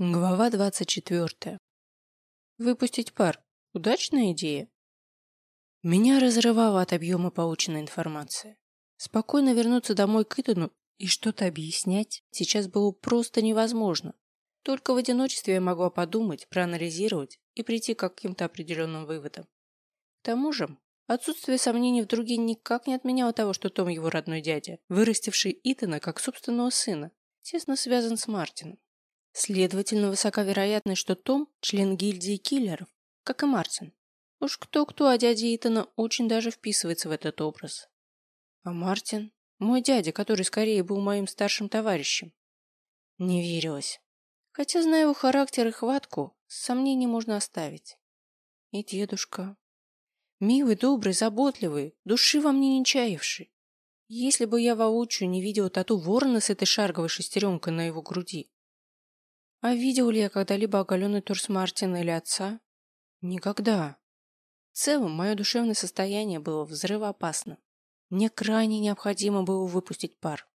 Глава двадцать четвертая. Выпустить пар. Удачная идея? Меня разрывало от объема полученной информации. Спокойно вернуться домой к Итану и что-то объяснять сейчас было просто невозможно. Только в одиночестве я могла подумать, проанализировать и прийти к каким-то определенным выводам. К тому же, отсутствие сомнений в друге никак не отменяло того, что Том его родной дядя, вырастивший Итана как собственного сына, тесно связан с Мартином. Следовательно, высока вероятность, что Том – член гильдии киллеров, как и Мартин. Уж кто-кто, а дядя Итана очень даже вписывается в этот образ. А Мартин – мой дядя, который скорее был моим старшим товарищем. Не верилось. Хотя, зная его характер и хватку, сомнений можно оставить. И дедушка. Милый, добрый, заботливый, души во мне не чаявший. Если бы я воочию не видела тату ворона с этой шарговой шестеренкой на его груди. А видел ли я когда-либо оголенный торс Мартина или отца? Никогда. В целом, мое душевное состояние было взрывоопасно. Мне крайне необходимо было выпустить пар.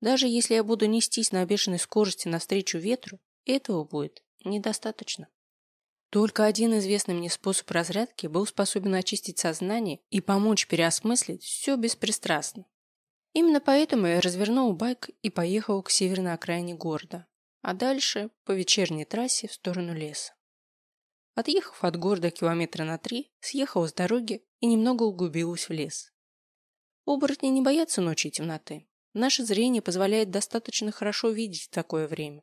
Даже если я буду нестись на бешеной скорости навстречу ветру, этого будет недостаточно. Только один известный мне способ разрядки был способен очистить сознание и помочь переосмыслить все беспристрастно. Именно поэтому я развернул байк и поехал к северной окраине города, а дальше по вечерней трассе в сторону леса. Отъехав от города километра на три, съехал с дороги и немного углубилась в лес. Оборотни не боятся ночи и темноты. Наше зрение позволяет достаточно хорошо видеть в такое время.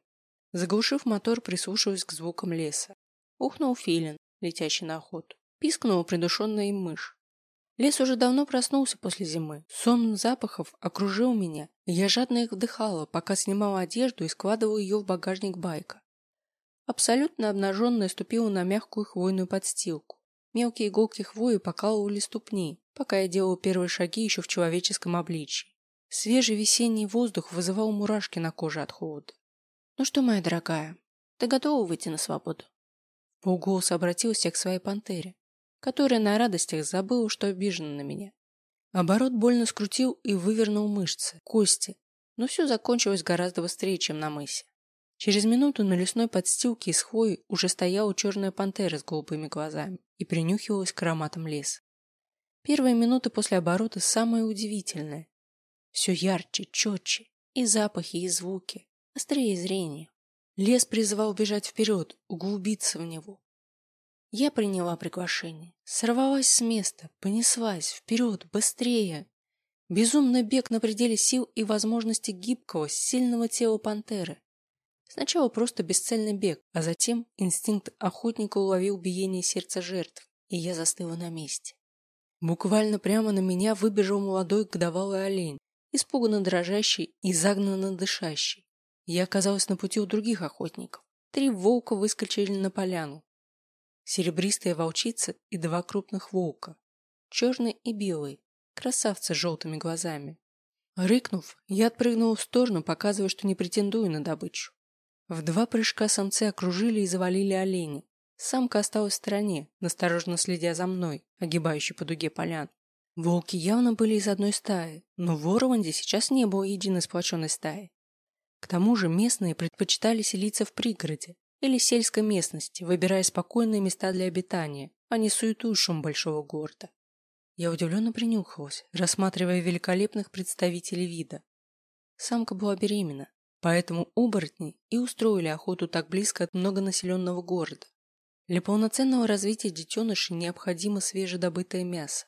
Заглушив мотор, прислушиваясь к звукам леса. Ухнул филин, летящий на охоту. Пискнула придушенная им мышь. Лес уже давно проснулся после зимы. Сон запахов окружил меня, и я жадно их вдыхала, пока снимала одежду и складывала ее в багажник байка. Абсолютно обнаженная ступила на мягкую хвойную подстилку. Мелкие иголки хвои покалывали ступни, пока я делала первые шаги еще в человеческом обличии. Свежий весенний воздух вызывал мурашки на коже от холода. «Ну что, моя дорогая, ты готова выйти на свободу?» Полголоса обратилась я к своей пантере, которая на радостях забыла, что обижена на меня. Оборот больно скрутил и вывернул мышцы, кости, но все закончилось гораздо быстрее, чем на мысе. Через минуту на лесной подстилке из хвои уже стояла черная пантера с голубыми глазами и принюхивалась к ароматам леса. Первые минуты после оборота самые удивительные. Все ярче, четче, и запахи, и звуки острее зрения. Лес призывал бежать вперед, углубиться в него. Я приняла приглашение, сорвалась с места, понеслась, вперед, быстрее. Безумный бег на пределе сил и возможности гибкого, сильного тела пантеры. Сначала просто бесцельный бег, а затем инстинкт охотника уловил биение сердца жертв, и я застыла на месте. Буквально прямо на меня выбежал молодой годовалый олень, испуганно дрожащий и загнанно дышащий. Я оказалась на пути у других охотников. Три волка выскочили на поляну. Серебристая волчица и два крупных волка. Черный и белый. Красавцы с желтыми глазами. Рыкнув, я отпрыгнула в сторону, показывая, что не претендую на добычу. В два прыжка самцы окружили и завалили оленя. Самка осталась в стороне, настороженно следя за мной, огибающей по дуге полян. Волки явно были из одной стаи, но в Орланде сейчас не было единой сплоченной стаи. К тому же местные предпочитали селиться в пригороде или сельской местности, выбирая спокойные места для обитания, а не суету и шум большого города. Я удивленно принюхалась, рассматривая великолепных представителей вида. Самка была беременна, поэтому оборотни и устроили охоту так близко от многонаселенного города. Для полноценного развития детенышей необходимо свежедобытое мясо.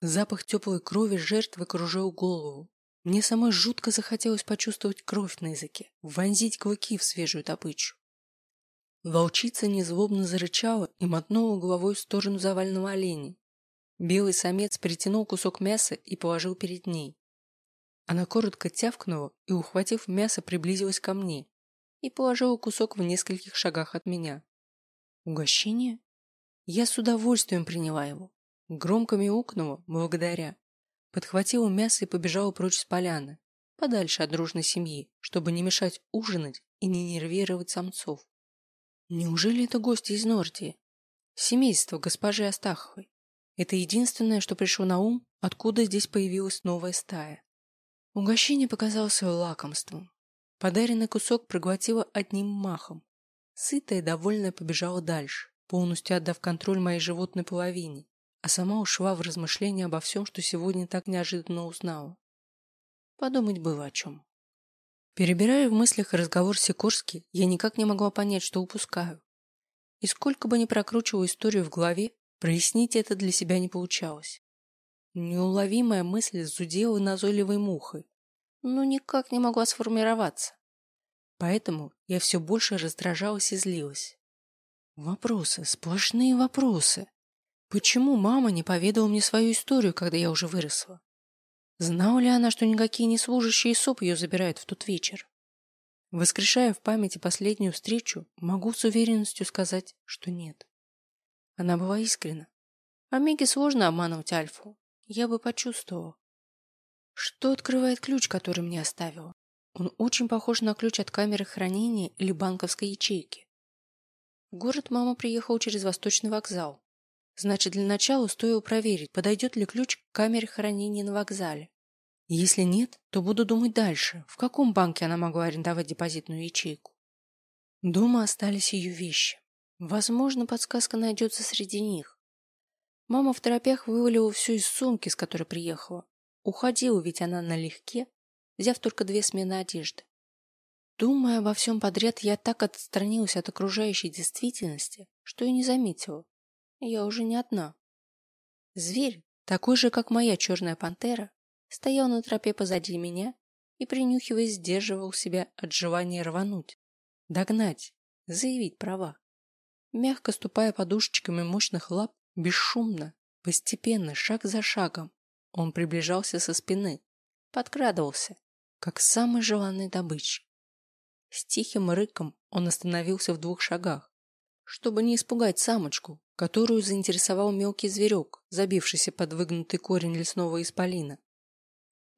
Запах теплой крови жертвы кружил голову, мне самой жутко захотелось почувствовать кровь на языке, вонзить клыки в свежую добычу. Волчица незлобно зарычала и мотнула головой в сторону завального оленя. Белый самец притянул кусок мяса и положил перед ней. Она коротко тявкнула и, ухватив мясо, приблизилась ко мне и положила кусок в нескольких шагах от меня. Угощение? Я с удовольствием приняла его. Громко мяукнула, благодаря, подхватила мясо и побежала прочь с поляны, подальше от дружной семьи, чтобы не мешать ужинать и не нервировать самцов. Неужели это гости из Нордии? Семейство госпожи Астаховой. Это единственное, что пришло на ум, откуда здесь появилась новая стая. Угощение показалось лакомством. Подаренный кусок проглотила одним махом. Сытая и довольная побежала дальше, полностью отдав контроль моей животной половине, а сама ушла в размышления обо всем, что сегодня так неожиданно узнала. Подумать было о чем. Перебирая в мыслях разговор Сикорски, я никак не могла понять, что упускаю. И сколько бы ни прокручивала историю в голове, прояснить это для себя не получалось. Неуловимая мысль зудела назойливой мухой, но никак не могла сформироваться. Поэтому я все больше раздражалась и злилась. Вопросы, сплошные вопросы. Почему мама не поведала мне свою историю, когда я уже выросла? Знала ли она, что никакие не служащие СОП ее забирают в тот вечер? Воскрешая в памяти последнюю встречу, могу с уверенностью сказать, что нет. Она была искренна. А Меге сложно обманывать Альфу. Я бы почувствовал. Что открывает ключ, который мне оставила? Он очень похож на ключ от камеры хранения или банковской ячейки. В город мама приехала через Восточный вокзал. Значит, для начала стоило проверить, подойдет ли ключ к камере хранения на вокзале. Если нет, то буду думать дальше, в каком банке она могла арендовать депозитную ячейку. Дома остались ее вещи. Возможно, подсказка найдется среди них. Мама в торопях вывалила все из сумки, с которой приехала. Уходила ведь она налегке, взяв только две смены одежды. Думая обо всем подряд, я так отстранилась от окружающей действительности, что и не заметила, я уже не одна. Зверь, такой же, как моя черная пантера, стоял на тропе позади меня и, принюхиваясь, сдерживал себя от желания рвануть, догнать, заявить права. Мягко ступая подушечками мощных лап, бесшумно, постепенно, шаг за шагом, он приближался со спины, подкрадывался, как самый желанный добычей. С тихим рыком он остановился в двух шагах, чтобы не испугать самочку, которую заинтересовал мелкий зверек, забившийся под выгнутый корень лесного исполина.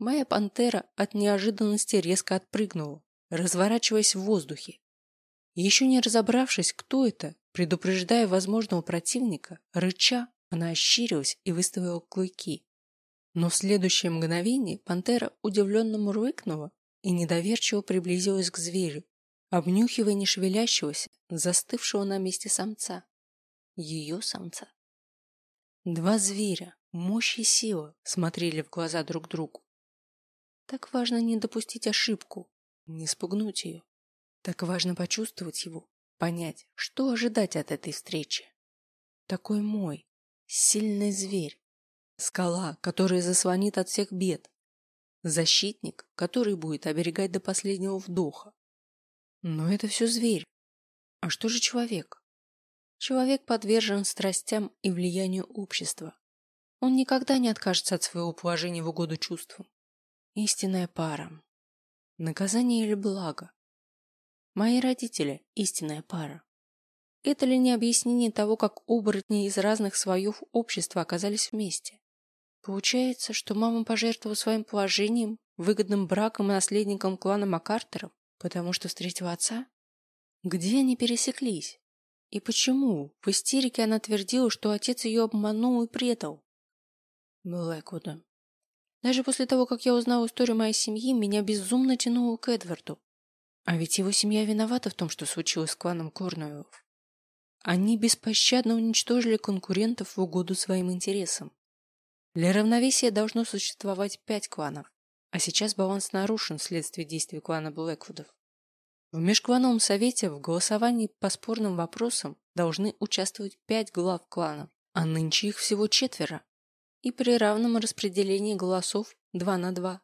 Моя пантера от неожиданности резко отпрыгнула, разворачиваясь в воздухе. Еще не разобравшись, кто это, предупреждая возможного противника, рыча, она ощерилась и выставила клыки. Но в следующее мгновение пантера удивленно мурлыкнула и недоверчиво приблизилась к зверю, обнюхивая нешевелящегося, застывшего на месте самца ее самца. Два зверя, мощь и сила, смотрели в глаза друг другу. Так важно не допустить ошибку, не спугнуть ее. Так важно почувствовать его, понять, что ожидать от этой встречи. Такой мой, сильный зверь, скала, которая заслонит от всех бед, защитник, который будет оберегать до последнего вдоха. Но это все зверь. А что же человек? Человек подвержен страстям и влиянию общества. Он никогда не откажется от своего положения в угоду чувствам. Истинная пара. Наказание или благо? Мои родители – истинная пара. Это ли не объяснение того, как оборотни из разных слоев общества оказались вместе? Получается, что мама пожертвовала своим положением, выгодным браком и наследником клана Маккартеров, потому что встретила отца? Где они пересеклись? И почему в истерике она твердила, что отец ее обманул и предал? Блэквуда. Даже после того, как я узнала историю моей семьи, меня безумно тянуло к Эдварду. А ведь его семья виновата в том, что случилось с кланом Корнуэллов. Они беспощадно уничтожили конкурентов в угоду своим интересам. Для равновесия должно существовать пять кланов, а сейчас баланс нарушен вследствие действий клана Блэквудов. В межклановом совете в голосовании по спорным вопросам должны участвовать пять глав кланов, а нынче их всего четверо. И при равном распределении голосов два на два.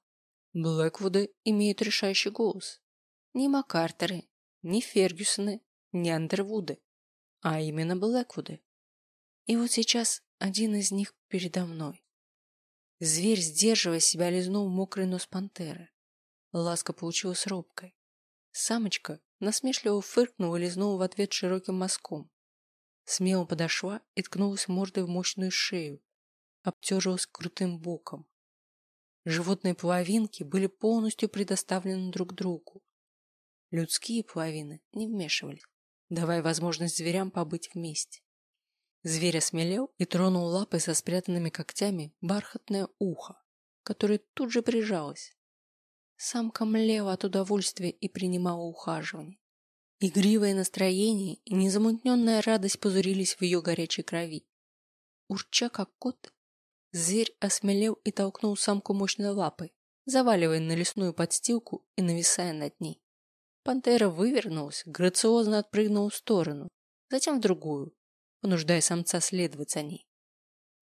Блэквуды имеют решающий голос. Не Маккартеры, не Фергюсоны, не Андервуды, а именно Блэквуды. И вот сейчас один из них передо мной. Зверь, сдерживая себя, лизнул мокрый нос пантеры. Ласка получилась робкой. Самочка насмешливо фыркнула и лизнула в ответ широким мазком. Смело подошла и ткнулась мордой в мощную шею, обтерлась крутым боком. Животные половинки были полностью предоставлены друг другу. Людские половины не вмешивались, давая возможность зверям побыть вместе. Зверь осмелел и тронул лапой со спрятанными когтями бархатное ухо, которое тут же прижалось. Самка млела от удовольствия и принимала ухаживание. Игривое настроение и незамутненная радость позурились в ее горячей крови. Урча как кот, зверь осмелел и толкнул самку мощной лапой, заваливая на лесную подстилку и нависая над ней. Пантера вывернулась, грациозно отпрыгнула в сторону, затем в другую, понуждая самца следовать за ней.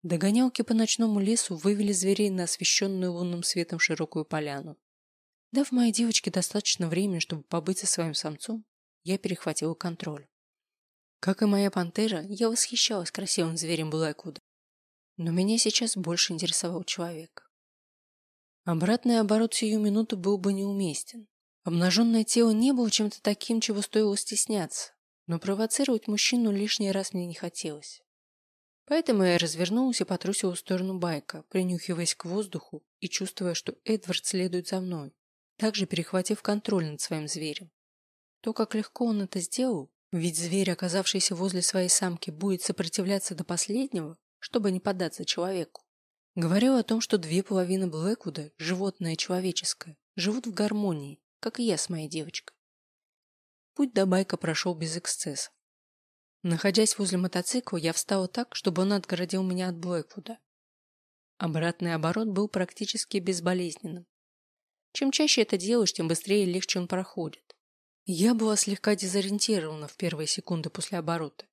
Догонялки по ночному лесу вывели зверей на освещенную лунным светом широкую поляну. Дав моей девочке достаточно времени, чтобы побыть со своим самцом, я перехватила контроль. Как и моя пантера, я восхищалась красивым зверем Блэквуда. Но меня сейчас больше интересовал человек. Обратный оборот сию минуту был бы неуместен. Обнаженное тело не было чем-то таким, чего стоило стесняться, но провоцировать мужчину лишний раз мне не хотелось. Поэтому я развернулась и потрусила в сторону байка, принюхиваясь к воздуху и чувствуя, что Эдвард следует за мной, также перехватив контроль над своим зверем. То, как легко он это сделал, ведь зверь, оказавшийся возле своей самки, будет сопротивляться до последнего, чтобы не поддаться человеку. Говорил о том, что две половины Блэквуда, животное и человеческое, живут в гармонии, как и я с моей девочкой. Путь до байка прошел без эксцессов. Находясь возле мотоцикла, я встала так, чтобы он отгородил меня от Блэквуда. Обратный оборот был практически безболезненным. Чем чаще это делаешь, тем быстрее и легче он проходит. Я была слегка дезориентирована в первые секунды после оборота.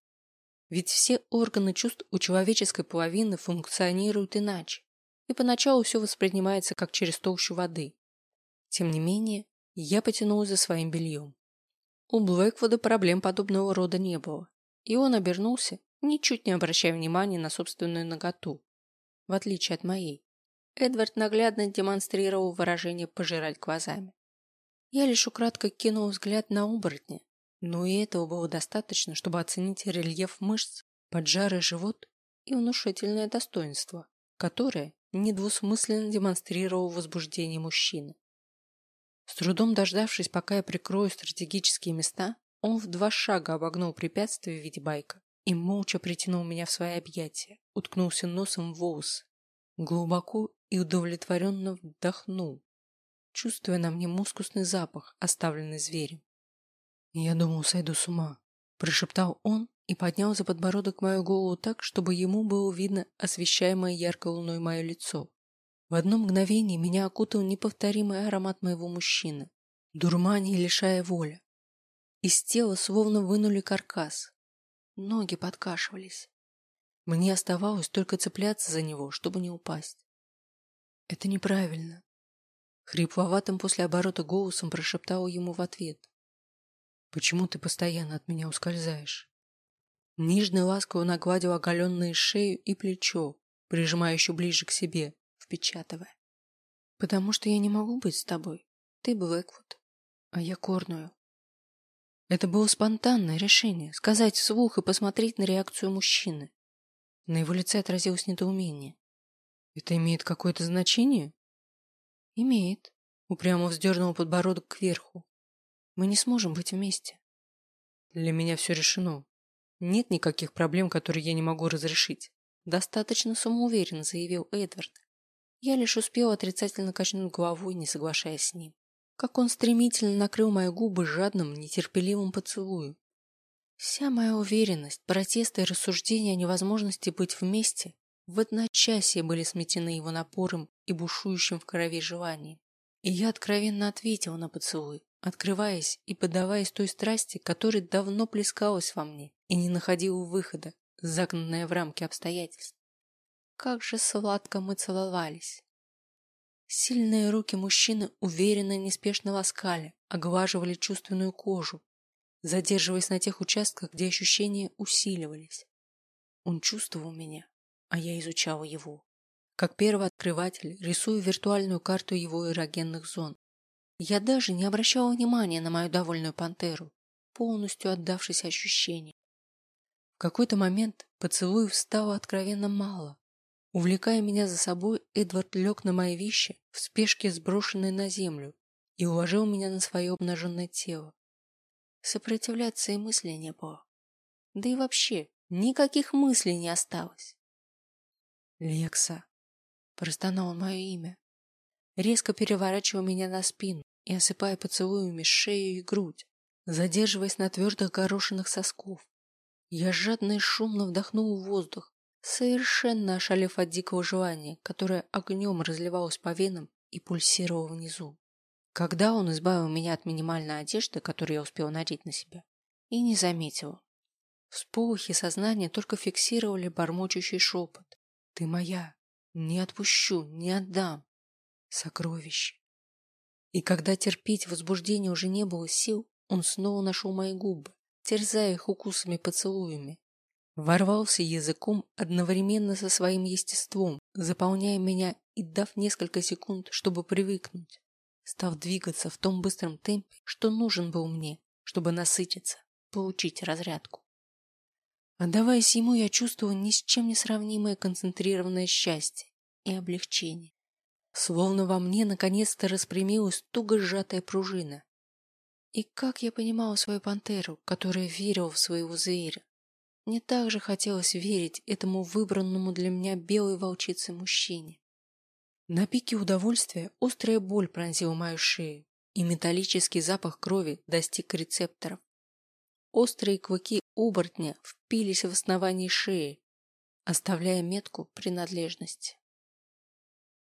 Ведь все органы чувств у человеческой половины функционируют иначе, и поначалу все воспринимается как через толщу воды. Тем не менее, я потянулась за своим бельем. У Блэквуда проблем подобного рода не было, и он обернулся, ничуть не обращая внимания на собственную наготу, в отличие от моей. Эдвард наглядно демонстрировал выражение «пожирать глазами». Я лишь украдкой кинул взгляд на оборотня, но и этого было достаточно, чтобы оценить рельеф мышц, поджарый живот и внушительное достоинство, которое недвусмысленно демонстрировал возбуждение мужчины. С трудом дождавшись, пока я прикрою стратегические места, он в два шага обогнул препятствие в виде байка и молча притянул меня в свои объятия, уткнулся носом в волосы, глубоко и удовлетворенно вдохнул, чувствуя на мне мускусный запах, оставленный зверем. «Я думал, сойду с ума», – прошептал он и поднял за подбородок мою голову так, чтобы ему было видно освещаемое яркой луной мое лицо. В одно мгновение меня окутал неповторимый аромат моего мужчины, дурмани лишая воли. Из тела словно вынули каркас. Ноги подкашивались. Мне оставалось только цепляться за него, чтобы не упасть. Это неправильно. Хрипловатым после оборота голосом прошептал ему в ответ. Почему ты постоянно от меня ускользаешь? Нежно и ласково нагладил оголенные шею и плечо, прижимая еще ближе к себе, впечатывая. Потому что я не могу быть с тобой. Ты Блэквуд, а я Корную. Это было спонтанное решение сказать вслух и посмотреть на реакцию мужчины. На его лице отразилось недоумение. Это имеет какое-то значение? Имеет. Упрямо вздернул подбородок кверху, мы не сможем быть вместе. Для меня все решено. Нет никаких проблем, которые я не могу разрешить. Достаточно самоуверенно заявил Эдвард. Я лишь успел отрицательно качнуть головой, не соглашаясь с ним. Как он стремительно накрыл мои губы жадным, нетерпеливым поцелуем. Вся моя уверенность, протесты и рассуждения о невозможности быть вместе в одночасье были сметены его напором и бушующим в крови желанием. И я откровенно ответил на поцелуй, открываясь и поддаваясь той страсти, которая давно плескалась во мне и не находила выхода, загнанная в рамки обстоятельств. Как же сладко мы целовались. Сильные руки мужчины уверенно и неспешно ласкали, оглаживали чувственную кожу, задерживаясь на тех участках, где ощущения усиливались. Он чувствовал меня, а я изучала его. Как первый открыватель рисую виртуальную карту его эрогенных зон, я даже не обращала внимания на мою довольную пантеру, полностью отдавшись ощущениям. В какой-то момент поцелуев стало откровенно мало. Увлекая меня за собой, Эдвард лег на мои вещи, в спешке сброшенные на землю, и уложил меня на свое обнаженное тело. Сопротивляться и мысли не было. Да и вообще, никаких мыслей не осталось. «Лекса!» – простонал мое имя резко переворачивая меня на спину и осыпая поцелуями шею и грудь, задерживаясь на твердых горошинах сосков. Я жадно и шумно вдохнул воздух, совершенно ошалев от дикого желания, которое огнем разливалось по венам и пульсировало внизу. Когда он избавил меня от минимальной одежды, которую я успел надеть на себя, и не заметил. Всполохи сознания только фиксировали бормочущий шепот. «Ты моя! Не отпущу, не отдам!» Сокровище! И когда терпеть возбуждение уже не было сил, он снова нашел мои губы, терзая их укусами-поцелуями. Ворвался языком одновременно со своим естеством, заполняя меня и дав несколько секунд, чтобы привыкнуть, став двигаться в том быстром темпе, что нужен был мне, чтобы насытиться, получить разрядку. Отдаваясь ему, я чувствовал ни с чем не сравнимое концентрированное счастье и облегчение. Словно во мне наконец-то распрямилась туго сжатая пружина. И как я понимала свою пантеру, которая верила в своего зверя. Мне также хотелось верить этому выбранному для меня белой волчице мужчине. На пике удовольствия острая боль пронзила мою шею, и металлический запах крови достиг рецепторов. Острые клыки оборотня впились в основание шеи, оставляя метку принадлежности.